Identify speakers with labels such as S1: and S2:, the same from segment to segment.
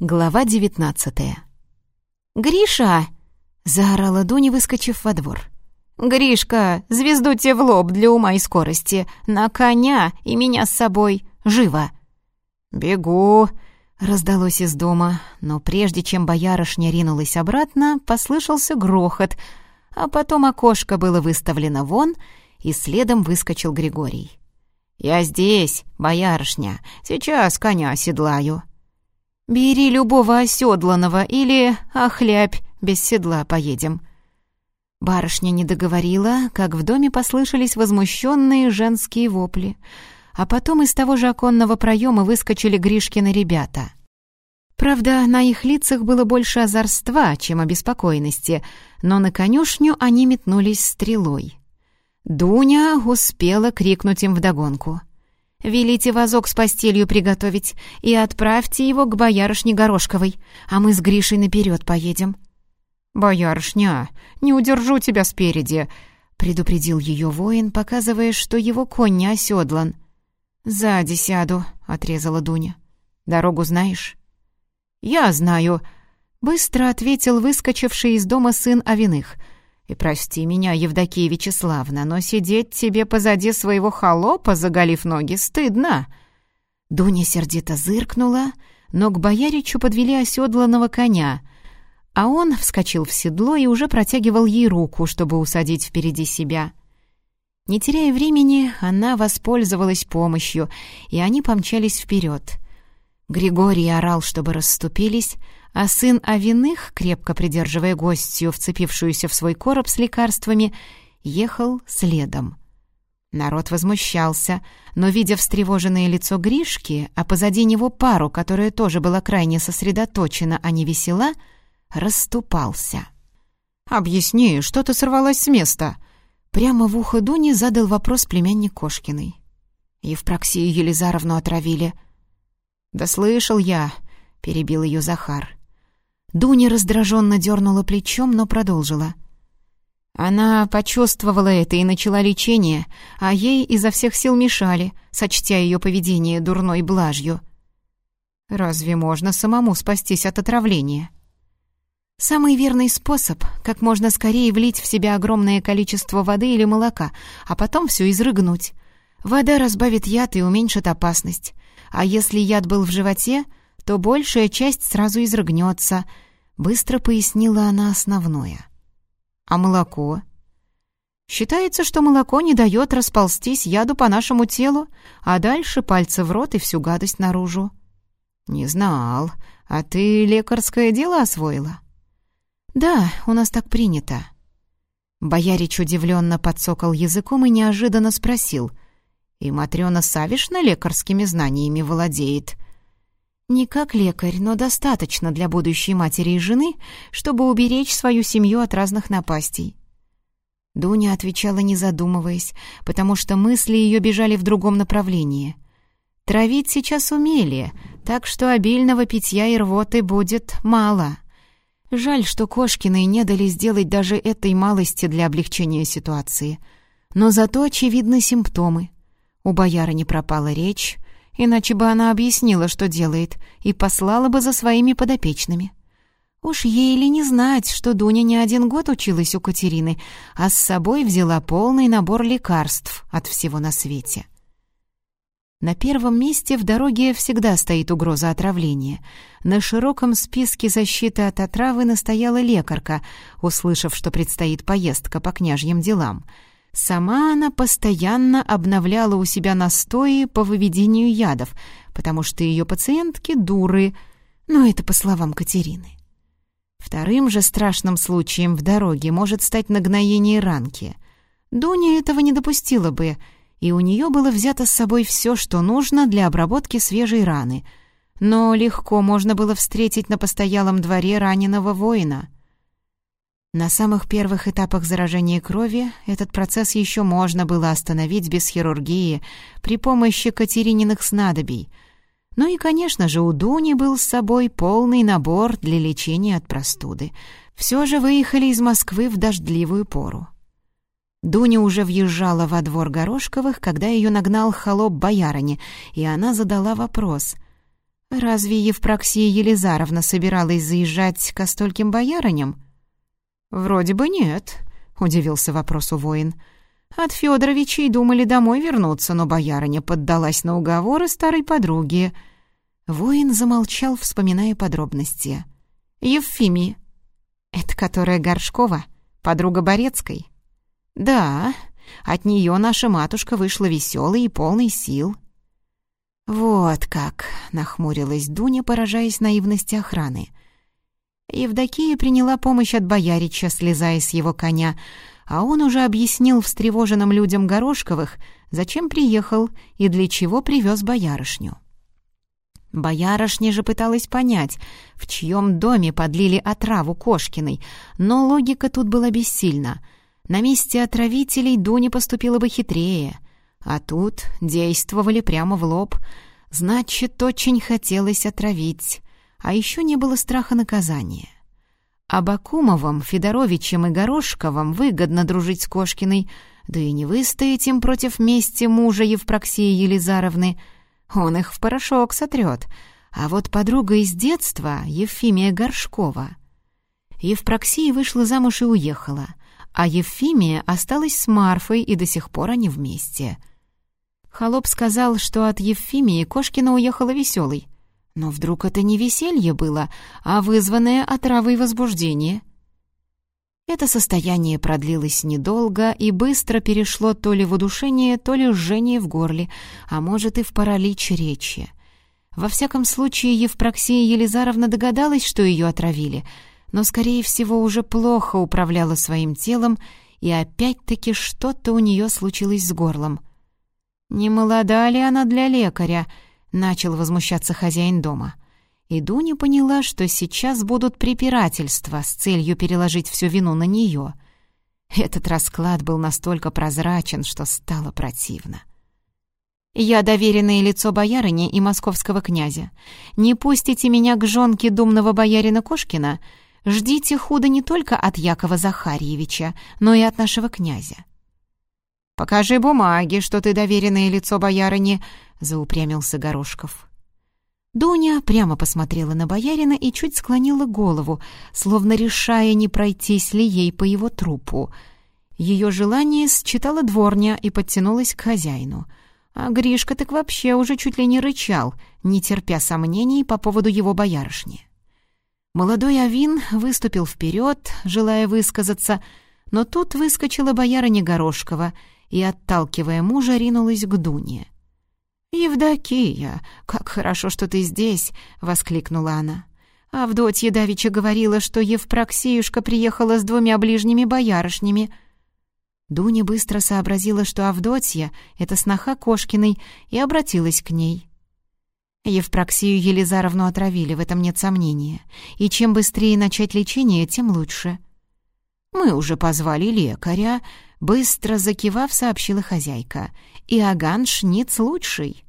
S1: Глава девятнадцатая. «Гриша!» — заорала Дуня, выскочив во двор. «Гришка, звезду тебе в лоб для ума и скорости, на коня и меня с собой, живо!» «Бегу!» — раздалось из дома, но прежде чем боярышня ринулась обратно, послышался грохот, а потом окошко было выставлено вон, и следом выскочил Григорий. «Я здесь, боярышня, сейчас коня оседлаю». «Бери любого оседланного или охлябь, без седла поедем». Барышня не договорила, как в доме послышались возмущенные женские вопли, а потом из того же оконного проема выскочили Гришкины ребята. Правда, на их лицах было больше озорства, чем обеспокоенности, но на конюшню они метнулись стрелой. Дуня успела крикнуть им вдогонку. Велите вазок с постелью приготовить и отправьте его к боярышне Горошковой, а мы с Гришей наперед поедем». «Боярышня, не удержу тебя спереди», — предупредил ее воин, показывая, что его конь не оседлан. «Сзади сяду», — отрезала Дуня. «Дорогу знаешь?» «Я знаю», — быстро ответил выскочивший из дома сын Авиных — и прости меня, Евдокия Вячеславна, но сидеть тебе позади своего холопа, заголив ноги, стыдно». Дуня сердито зыркнула, но к бояричу подвели оседланного коня, а он вскочил в седло и уже протягивал ей руку, чтобы усадить впереди себя. Не теряя времени, она воспользовалась помощью, и они помчались вперед. Григорий орал, чтобы расступились, а сын Авиных, крепко придерживая гостью, вцепившуюся в свой короб с лекарствами, ехал следом. Народ возмущался, но, видя встревоженное лицо Гришки, а позади него пару, которая тоже была крайне сосредоточена, а не весела, расступался. «Объясни, что ты сорвалась с места?» Прямо в ухо Дуни задал вопрос племянник Кошкиной. «Евпроксию Елизаровну отравили». «Да слышал я», — перебил ее Захар. Дуня раздраженно дернула плечом, но продолжила. Она почувствовала это и начала лечение, а ей изо всех сил мешали, сочтя ее поведение дурной блажью. Разве можно самому спастись от отравления? Самый верный способ — как можно скорее влить в себя огромное количество воды или молока, а потом все изрыгнуть. Вода разбавит яд и уменьшит опасность. А если яд был в животе — то большая часть сразу изрыгнется», — быстро пояснила она основное. «А молоко?» «Считается, что молоко не дает расползтись яду по нашему телу, а дальше пальцы в рот и всю гадость наружу». «Не знал. А ты лекарское дело освоила?» «Да, у нас так принято». Боярич удивленно подсокал языком и неожиданно спросил. «И Матрёна Савишна лекарскими знаниями владеет?» Не как лекарь, но достаточно для будущей матери и жены, чтобы уберечь свою семью от разных напастей. Дуня отвечала, не задумываясь, потому что мысли ее бежали в другом направлении. Травить сейчас умели, так что обильного питья и рвоты будет мало. Жаль, что Кошкины не дали сделать даже этой малости для облегчения ситуации. Но зато очевидны симптомы. У бояра не пропала речь, иначе бы она объяснила, что делает, и послала бы за своими подопечными. Уж ей ли не знать, что Дуня не один год училась у Катерины, а с собой взяла полный набор лекарств от всего на свете. На первом месте в дороге всегда стоит угроза отравления. На широком списке защиты от отравы настояла лекарка, услышав, что предстоит поездка по княжьим делам — Сама она постоянно обновляла у себя настои по выведению ядов, потому что ее пациентки дуры, но это по словам Катерины. Вторым же страшным случаем в дороге может стать нагноение ранки. Дуня этого не допустила бы, и у нее было взято с собой все, что нужно для обработки свежей раны. Но легко можно было встретить на постоялом дворе раненого воина — на самых первых этапах заражения крови этот процесс еще можно было остановить без хирургии при помощи Катерининых снадобий. Ну и, конечно же, у Дуни был с собой полный набор для лечения от простуды. Все же выехали из Москвы в дождливую пору. Дуня уже въезжала во двор Горошковых, когда ее нагнал холоп боярыни, и она задала вопрос. Разве Евпроксия Елизаровна собиралась заезжать к стольким боярыням? Вроде бы нет, удивился вопросу воин. От Федоровичей думали домой вернуться, но боярыня поддалась на уговоры старой подруги. Воин замолчал, вспоминая подробности. «Евфимии». «Это которая Горшкова, подруга Борецкой?» «Да, от нее наша матушка вышла веселой и полной сил». «Вот как!» — нахмурилась Дуня, поражаясь наивности охраны. Евдокия приняла помощь от боярича, слезая с его коня, а он уже объяснил встревоженным людям Горошковых, зачем приехал и для чего привез боярышню. Боярышня же пыталась понять, в чьем доме подлили отраву Кошкиной, но логика тут была бессильна. На месте отравителей Дуня поступила бы хитрее — а тут действовали прямо в лоб. Значит, очень хотелось отравить. А еще не было страха наказания. Абакумовым, Федоровичем и Горошковым выгодно дружить с Кошкиной, да и не выстоять им против мести мужа Евпроксии Елизаровны. Он их в порошок сотрет. А вот подруга из детства, Евфимия Горшкова. Евпроксия вышла замуж и уехала, а Евфимия осталась с Марфой, и до сих пор они вместе — Холоп сказал, что от Евфимии Кошкина уехала веселой. Но вдруг это не веселье было, а вызванное отравой возбуждение. Это состояние продлилось недолго и быстро перешло то ли в удушение, то ли жжение в горле, а может и в паралич речи. Во всяком случае, Евпроксия Елизаровна догадалась, что ее отравили, но, скорее всего, уже плохо управляла своим телом, и опять-таки что-то у нее случилось с горлом — «Не молода ли она для лекаря?» — начал возмущаться хозяин дома. И Дуня поняла, что сейчас будут препирательства с целью переложить всю вину на нее. Этот расклад был настолько прозрачен, что стало противно. «Я доверенное лицо боярыни и московского князя. Не пустите меня к жонке думного боярина Кошкина. Ждите худо не только от Якова Захарьевича, но и от нашего князя. «Покажи бумаги, что ты доверенное лицо боярыни», — заупрямился Горошков. Дуня прямо посмотрела на боярина и чуть склонила голову, словно решая, не пройтись ли ей по его трупу. Ее желание считала дворня и подтянулась к хозяину. А Гришка так вообще уже чуть ли не рычал, не терпя сомнений по поводу его боярышни. Молодой Авин выступил вперед, желая высказаться, но тут выскочила боярыня Горошкова — и, отталкивая мужа, ринулась к Дуне. «Евдокия, как хорошо, что ты здесь!» — воскликнула она. Авдотья Давича говорила, что Евпроксиюшка приехала с двумя ближними боярышнями. Дуня быстро сообразила, что Авдотья — это сноха Кошкиной, и обратилась к ней. Евпроксию Елизаровну отравили, в этом нет сомнения. И чем быстрее начать лечение, тем лучше. «Мы уже позвали лекаря», Быстро закивав, сообщила хозяйка. «Иоганн Шниц лучший».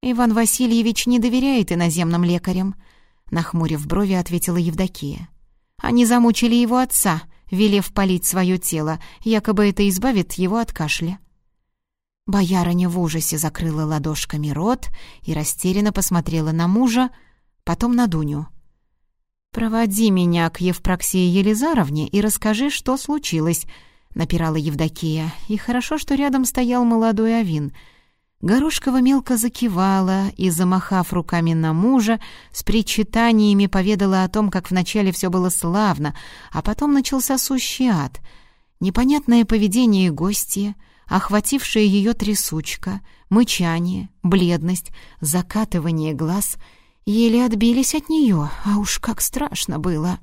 S1: «Иван Васильевич не доверяет иноземным лекарям», — нахмурив брови, ответила Евдокия. «Они замучили его отца, велев полить свое тело, якобы это избавит его от кашля». Боярыня в ужасе закрыла ладошками рот и растерянно посмотрела на мужа, потом на Дуню. «Проводи меня к Евпроксии Елизаровне и расскажи, что случилось», — напирала Евдокия, и хорошо, что рядом стоял молодой Авин. Горошкова мелко закивала и, замахав руками на мужа, с причитаниями поведала о том, как вначале все было славно, а потом начался сущий ад. Непонятное поведение гостья, охватившая ее трясучка, мычание, бледность, закатывание глаз — еле отбились от нее, а уж как страшно было.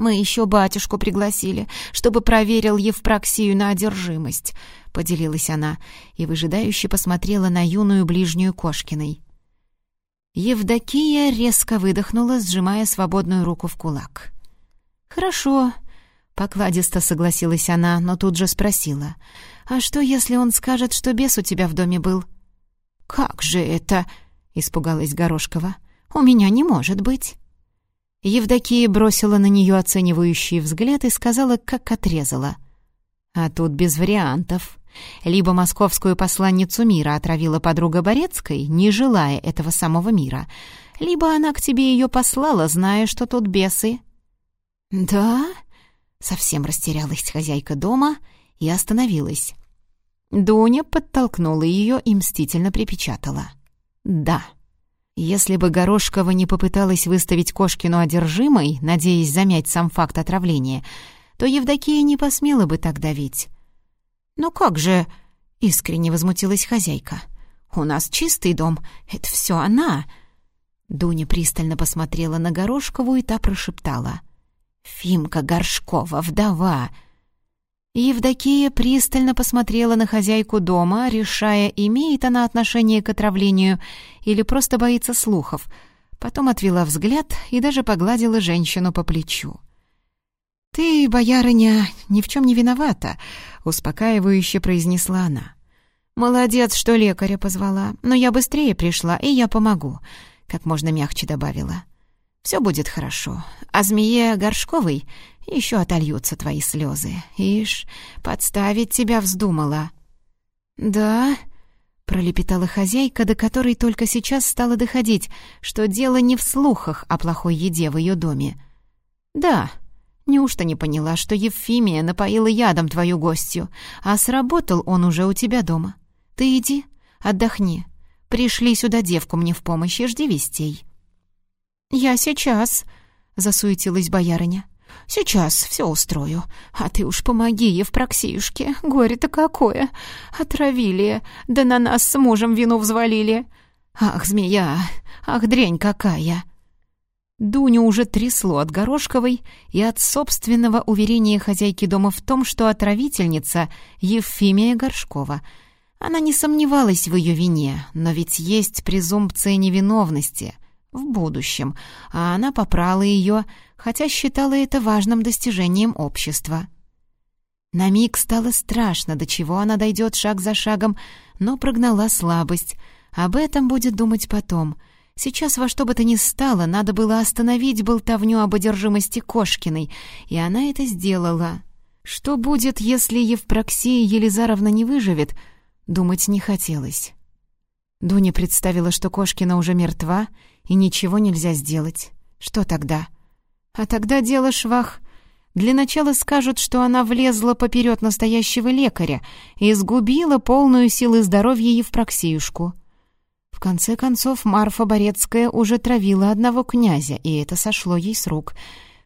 S1: Мы еще батюшку пригласили, чтобы проверил Евпроксию на одержимость», — поделилась она и выжидающе посмотрела на юную ближнюю Кошкиной. Евдокия резко выдохнула, сжимая свободную руку в кулак. «Хорошо», — покладисто согласилась она, но тут же спросила. «А что, если он скажет, что бес у тебя в доме был?» «Как же это?» — испугалась Горошкова. «У меня не может быть». Евдокия бросила на нее оценивающий взгляд и сказала, как отрезала. А тут без вариантов. Либо московскую посланницу мира отравила подруга Борецкой, не желая этого самого мира, либо она к тебе ее послала, зная, что тут бесы. «Да?» — совсем растерялась хозяйка дома и остановилась. Дуня подтолкнула ее и мстительно припечатала. «Да». Если бы Горошкова не попыталась выставить Кошкину одержимой, надеясь замять сам факт отравления, то Евдокия не посмела бы так давить. «Но как же...» — искренне возмутилась хозяйка. «У нас чистый дом, это все она!» Дуня пристально посмотрела на Горошкову, и та прошептала. «Фимка Горшкова, вдова!» Евдокия пристально посмотрела на хозяйку дома, решая, имеет она отношение к отравлению или просто боится слухов. Потом отвела взгляд и даже погладила женщину по плечу. «Ты, боярыня, ни в чем не виновата», — успокаивающе произнесла она. «Молодец, что лекаря позвала, но я быстрее пришла, и я помогу», — как можно мягче добавила. «Все будет хорошо, а змее Горшковой еще отольются твои слезы. Ишь, подставить тебя вздумала». «Да?» — пролепетала хозяйка, до которой только сейчас стало доходить, что дело не в слухах о плохой еде в ее доме. «Да», Неужто не поняла, что Евфимия напоила ядом твою гостью, а сработал он уже у тебя дома? Ты иди, отдохни. Пришли сюда девку мне в помощь и жди вестей». «Я сейчас», — засуетилась боярыня. Сейчас все устрою. А ты уж помоги Евпроксиюшке. Горе-то какое. Отравили, да на нас с мужем вину взвалили. Ах, змея, ах, дрянь какая!» Дуню уже трясло от Горошковой и от собственного уверения хозяйки дома в том, что отравительница Евфимия Горшкова. Она не сомневалась в ее вине, но ведь есть презумпция невиновности в будущем, а она попрала ее, хотя считала это важным достижением общества. На миг стало страшно, до чего она дойдет шаг за шагом, но прогнала слабость. Об этом будет думать потом. Сейчас во что бы то ни стало, надо было остановить болтовню об одержимости Кошкиной, и она это сделала. Что будет, если Евпроксия Елизаровна не выживет, думать не хотелось. Дуня представила, что Кошкина уже мертва, и ничего нельзя сделать. Что тогда? А тогда дело швах. Для начала скажут, что она влезла поперед настоящего лекаря и сгубила полную силы здоровья Евпроксиюшку. В конце концов, Марфа Борецкая уже травила одного князя, и это сошло ей с рук.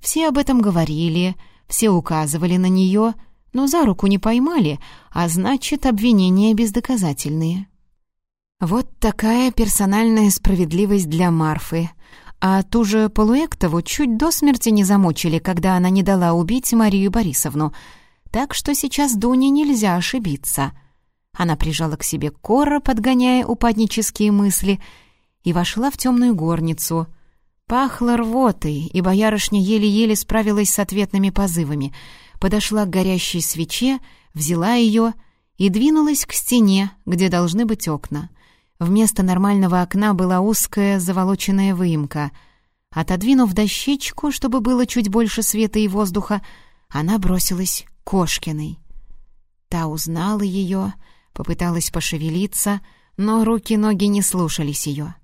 S1: Все об этом говорили, все указывали на нее, но за руку не поймали, а значит, обвинения бездоказательные. Вот такая персональная справедливость для Марфы. А ту же Полуэктову чуть до смерти не замучили, когда она не дала убить Марию Борисовну. Так что сейчас Дуне нельзя ошибиться. Она прижала к себе Кора, подгоняя упаднические мысли, и вошла в темную горницу. Пахло рвотой, и боярышня еле-еле справилась с ответными позывами. Подошла к горящей свече, взяла ее и двинулась к стене, где должны быть окна — Вместо нормального окна была узкая заволоченная выемка. Отодвинув дощечку, чтобы было чуть больше света и воздуха, она бросилась к Кошкиной. Та узнала ее, попыталась пошевелиться, но руки-ноги не слушались ее.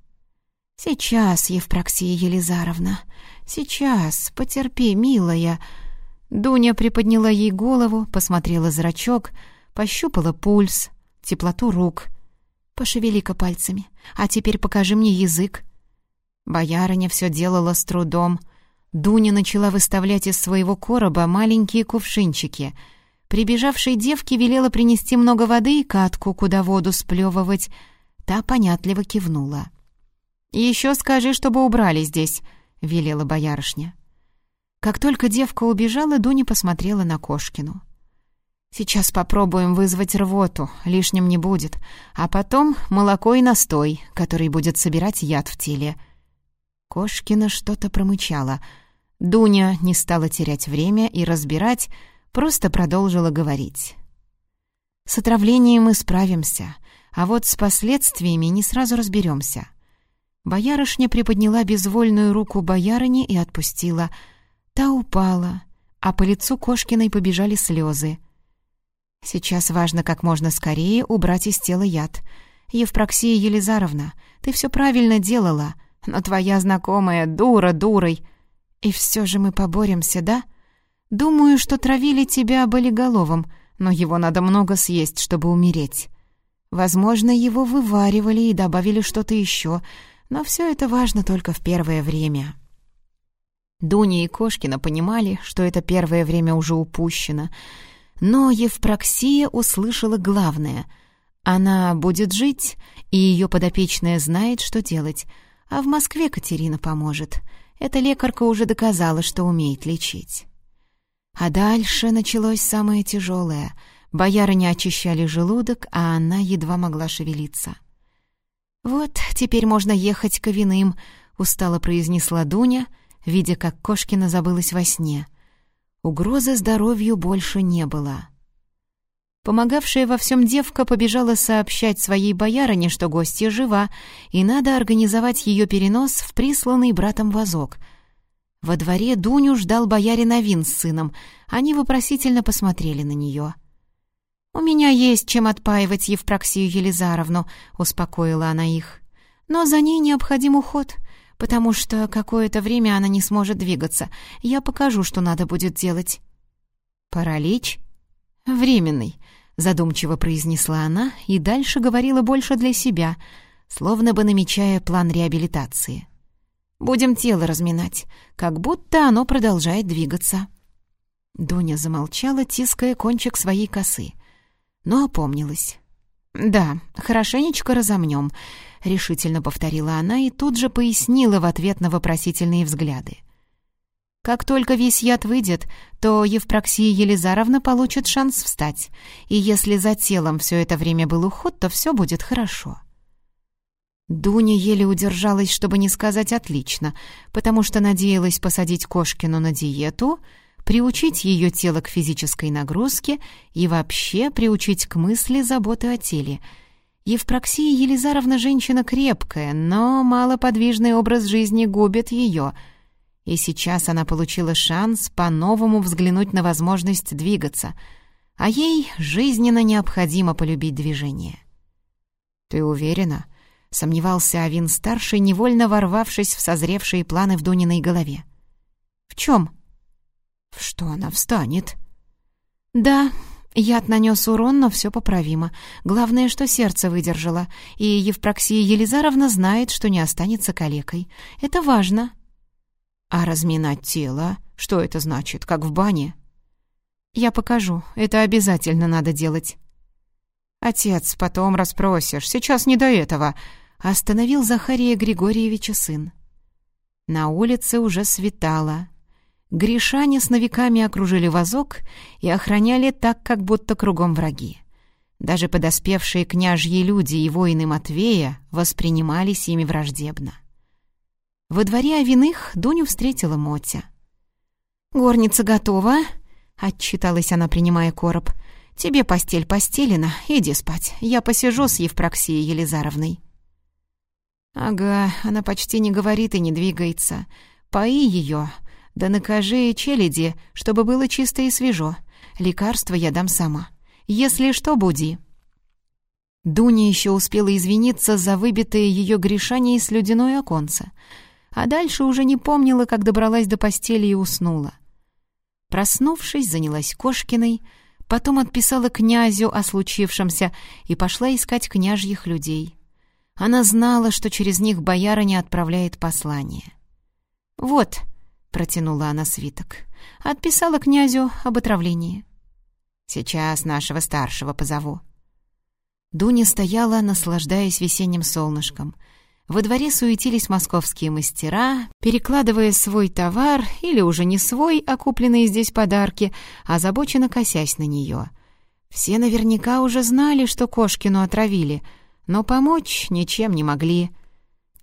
S1: «Сейчас, Евпроксия Елизаровна, сейчас, потерпи, милая!» Дуня приподняла ей голову, посмотрела зрачок, пощупала пульс, теплоту рук — Пошевели-ка пальцами. А теперь покажи мне язык». Боярыня все делала с трудом. Дуня начала выставлять из своего короба маленькие кувшинчики. Прибежавшей девке велела принести много воды и катку, куда воду сплевывать. Та понятливо кивнула. «Еще скажи, чтобы убрали здесь», — велела боярышня. Как только девка убежала, Дуня посмотрела на Кошкину. Сейчас попробуем вызвать рвоту, лишним не будет. А потом молоко и настой, который будет собирать яд в теле. Кошкина что-то промычала. Дуня не стала терять время и разбирать, просто продолжила говорить. «С отравлением мы справимся, а вот с последствиями не сразу разберемся». Боярышня приподняла безвольную руку боярыни и отпустила. Та упала, а по лицу Кошкиной побежали слезы. Сейчас важно как можно скорее убрать из тела яд. Евпроксия Елизаровна, ты все правильно делала, но твоя знакомая дура дурой. И все же мы поборемся, да? Думаю, что травили тебя болиголовым, но его надо много съесть, чтобы умереть. Возможно, его вываривали и добавили что-то еще, но все это важно только в первое время. Дуня и Кошкина понимали, что это первое время уже упущено, но Евпроксия услышала главное. Она будет жить, и ее подопечная знает, что делать, а в Москве Катерина поможет. Эта лекарка уже доказала, что умеет лечить. А дальше началось самое тяжелое. Бояры не очищали желудок, а она едва могла шевелиться. «Вот, теперь можно ехать к виным», — устало произнесла Дуня, видя, как Кошкина забылась во сне. Угрозы здоровью больше не было. Помогавшая во всем девка побежала сообщать своей боярине, что гостья жива, и надо организовать ее перенос в присланный братом вазок. Во дворе Дуню ждал боярин Авин с сыном. Они вопросительно посмотрели на нее. «У меня есть чем отпаивать Евпроксию Елизаровну», — успокоила она их. «Но за ней необходим уход, потому что какое-то время она не сможет двигаться. Я покажу, что надо будет делать». «Паралич?» «Временный», — задумчиво произнесла она и дальше говорила больше для себя, словно бы намечая план реабилитации. «Будем тело разминать, как будто оно продолжает двигаться». Дуня замолчала, тиская кончик своей косы но опомнилась. «Да, хорошенечко разомнем», — решительно повторила она и тут же пояснила в ответ на вопросительные взгляды. «Как только весь яд выйдет, то Евпроксия Елизаровна получит шанс встать, и если за телом все это время был уход, то все будет хорошо». Дуня еле удержалась, чтобы не сказать «отлично», потому что надеялась посадить Кошкину на диету — приучить ее тело к физической нагрузке и вообще приучить к мысли заботы о теле. Евпроксия Елизаровна женщина крепкая, но малоподвижный образ жизни губит ее. И сейчас она получила шанс по-новому взглянуть на возможность двигаться, а ей жизненно необходимо полюбить движение. «Ты уверена?» — сомневался Авин-старший, невольно ворвавшись в созревшие планы в Дуниной голове. «В чем?» Что она встанет? Да, яд нанес урон, но все поправимо. Главное, что сердце выдержало, и Евпроксия Елизаровна знает, что не останется калекой. Это важно. А разминать тело? Что это значит, как в бане? Я покажу, это обязательно надо делать. Отец, потом расспросишь, сейчас не до этого. Остановил Захария Григорьевича сын. На улице уже светало, Гришане с новиками окружили вазок и охраняли так, как будто кругом враги. Даже подоспевшие княжьи люди и воины Матвея воспринимались ими враждебно. Во дворе Авиных Дуню встретила Мотя. «Горница готова?» — отчиталась она, принимая короб. «Тебе постель постелена, иди спать. Я посижу с Евпроксией Елизаровной». «Ага, она почти не говорит и не двигается. Пои ее, да накажи челяди, чтобы было чисто и свежо. Лекарство я дам сама. Если что, буди». Дуня еще успела извиниться за выбитое ее грешание и слюдяное оконце, а дальше уже не помнила, как добралась до постели и уснула. Проснувшись, занялась Кошкиной, потом отписала князю о случившемся и пошла искать княжьих людей. Она знала, что через них боярыня отправляет послание. «Вот», — протянула она свиток. «Отписала князю об отравлении». «Сейчас нашего старшего позову». Дуня стояла, наслаждаясь весенним солнышком. Во дворе суетились московские мастера, перекладывая свой товар, или уже не свой, а купленные здесь подарки, озабоченно косясь на нее. Все наверняка уже знали, что Кошкину отравили, но помочь ничем не могли —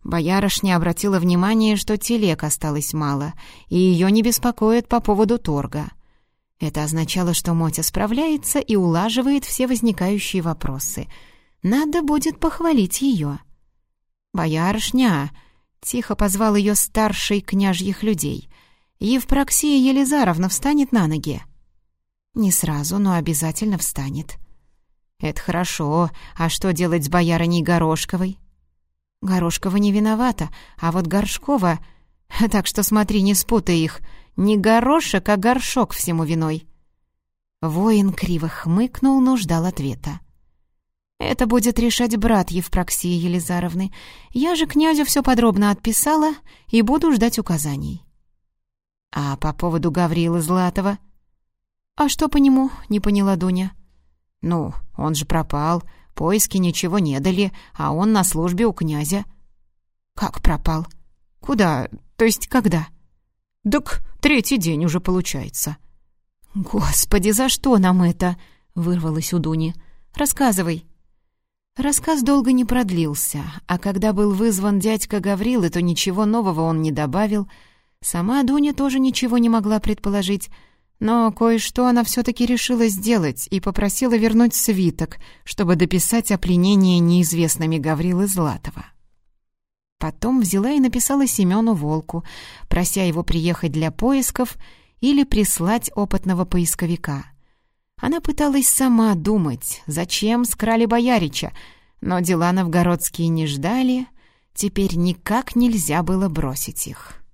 S1: Боярышня обратила внимание, что телег осталось мало, и ее не беспокоит по поводу торга. Это означало, что Мотя справляется и улаживает все возникающие вопросы. Надо будет похвалить ее. «Боярышня!» — тихо позвал ее старший княжьих людей. «Евпроксия Елизаровна встанет на ноги». «Не сразу, но обязательно встанет». «Это хорошо. А что делать с боярыней Горошковой?» «Горошкова не виновата, а вот Горшкова... Так что смотри, не спутай их. Не горошек, а горшок всему виной». Воин криво хмыкнул, но ждал ответа. «Это будет решать брат Евпроксии Елизаровны. Я же князю все подробно отписала и буду ждать указаний». «А по поводу Гаврилы Златова?» «А что по нему?» — не поняла Дуня. «Ну, он же пропал, поиски ничего не дали, а он на службе у князя». «Как пропал? Куда? То есть когда?» «Так третий день уже получается». «Господи, за что нам это?» — вырвалось у Дуни. «Рассказывай». Рассказ долго не продлился, а когда был вызван дядька Гаврилы, то ничего нового он не добавил. Сама Дуня тоже ничего не могла предположить, но кое-что она все-таки решила сделать и попросила вернуть свиток, чтобы дописать о пленении неизвестными Гаврилы Златова. Потом взяла и написала Семену Волку, прося его приехать для поисков или прислать опытного поисковика. Она пыталась сама думать, зачем скрали боярича, но дела новгородские не ждали, теперь никак нельзя было бросить их.